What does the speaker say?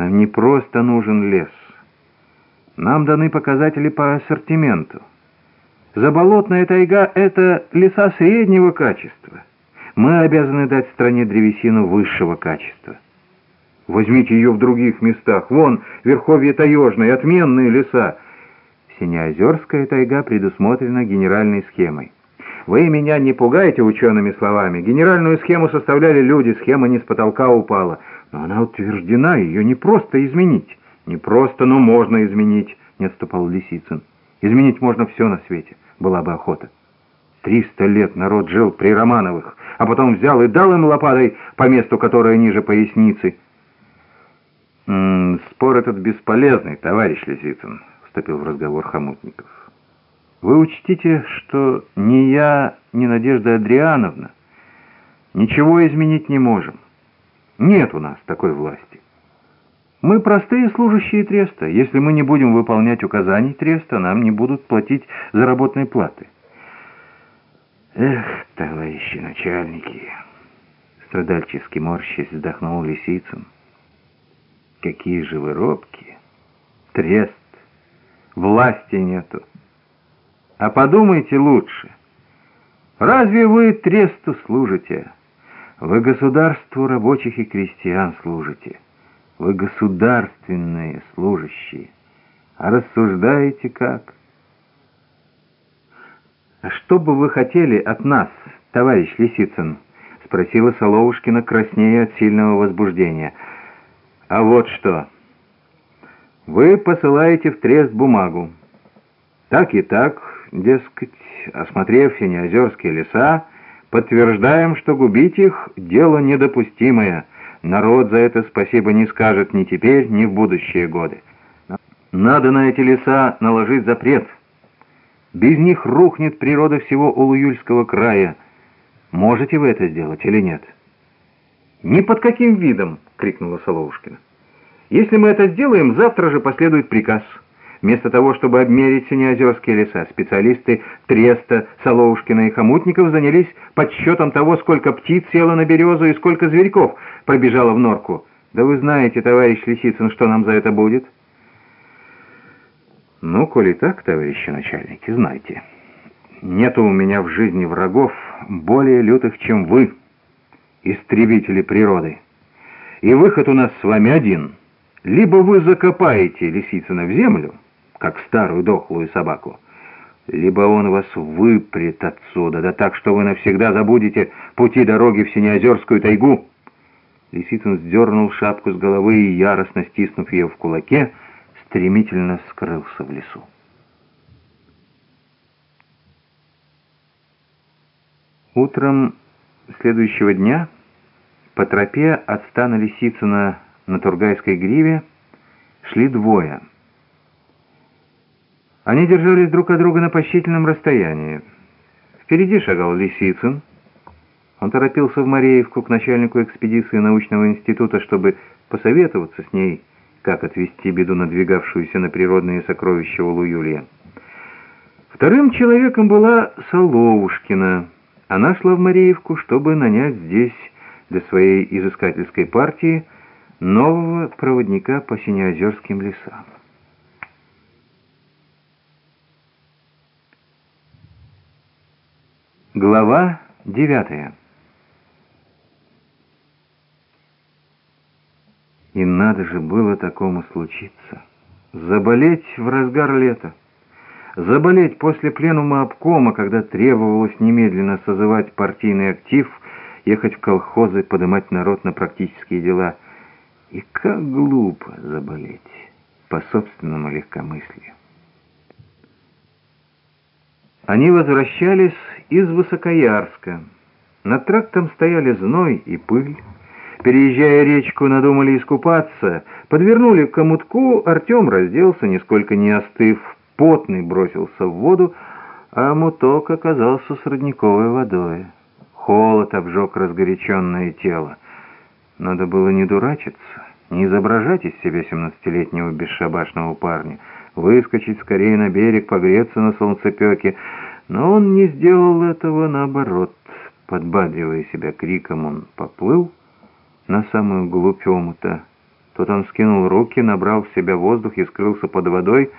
Нам не просто нужен лес. Нам даны показатели по ассортименту. Заболотная тайга — это леса среднего качества. Мы обязаны дать стране древесину высшего качества. Возьмите ее в других местах. Вон, Верховье Таежное, отменные леса. Синеозерская тайга предусмотрена генеральной схемой. Вы меня не пугаете учеными словами. Генеральную схему составляли люди, схема не с потолка упала. Но она утверждена, ее не просто изменить. Не просто, но можно изменить, не отступал Лисицын. Изменить можно все на свете, была бы охота. Триста лет народ жил при Романовых, а потом взял и дал им лопатой по месту, которое ниже поясницы. «М -м, «Спор этот бесполезный, товарищ Лисицын», — вступил в разговор Хомутников. «Вы учтите, что ни я, ни Надежда Адриановна ничего изменить не можем. Нет у нас такой власти. Мы простые служащие треста. Если мы не будем выполнять указаний треста, нам не будут платить заработные платы». «Эх, товарищи начальники!» Страдальчески морщись вздохнул Лисицын. «Какие же вы робкие! Трест! Власти нету! А подумайте лучше! Разве вы тресту служите? Вы государству рабочих и крестьян служите. Вы государственные служащие. А рассуждаете как?» «А что бы вы хотели от нас, товарищ Лисицын?» — спросила Соловушкина, краснея от сильного возбуждения. «А вот что. Вы посылаете в трест бумагу. Так и так, дескать, осмотрев Синеозерские леса, подтверждаем, что губить их — дело недопустимое. Народ за это спасибо не скажет ни теперь, ни в будущие годы. Надо на эти леса наложить запрет». Без них рухнет природа всего Улуюльского края. Можете вы это сделать или нет?» «Ни под каким видом!» — крикнула Соловушкина. «Если мы это сделаем, завтра же последует приказ». Вместо того, чтобы обмерить Синеозерские леса, специалисты Треста, Соловушкина и Хомутников занялись подсчетом того, сколько птиц село на березу и сколько зверьков пробежало в норку. Да вы знаете, товарищ Лисицын, что нам за это будет?» «Ну, коли так, товарищи начальники, знайте, нету у меня в жизни врагов более лютых, чем вы, истребители природы. И выход у нас с вами один. Либо вы закопаете Лисицына в землю, как старую дохлую собаку, либо он вас выпрет отсюда, да так, что вы навсегда забудете пути дороги в Синеозерскую тайгу». Лисицын сдернул шапку с головы и, яростно стиснув ее в кулаке, стремительно скрылся в лесу. Утром следующего дня по тропе от стана Лисицына на Тургайской гриве шли двое. Они держались друг от друга на почтительном расстоянии. Впереди шагал Лисицын. Он торопился в Мареевку к начальнику экспедиции научного института, чтобы посоветоваться с ней как отвести беду, надвигавшуюся на природные сокровища Улу-Юлия. Вторым человеком была Соловушкина. Она шла в Мареевку, чтобы нанять здесь для своей изыскательской партии нового проводника по Синеозерским лесам. Глава девятая И надо же было такому случиться. Заболеть в разгар лета. Заболеть после пленума обкома, когда требовалось немедленно созывать партийный актив, ехать в колхозы, поднимать народ на практические дела. И как глупо заболеть по собственному легкомыслию. Они возвращались из Высокоярска. Над трактом стояли зной и пыль. Переезжая речку, надумали искупаться. Подвернули к комутку, Артем разделся, нисколько не остыв, потный бросился в воду, а муток оказался с родниковой водой. Холод обжег разгоряченное тело. Надо было не дурачиться, не изображать из себя семнадцатилетнего бесшабашного парня, выскочить скорее на берег, погреться на солнцепеке, но он не сделал этого наоборот. Подбадривая себя криком, он поплыл, на самую глубь омута, Тут он скинул руки, набрал в себя воздух и скрылся под водой,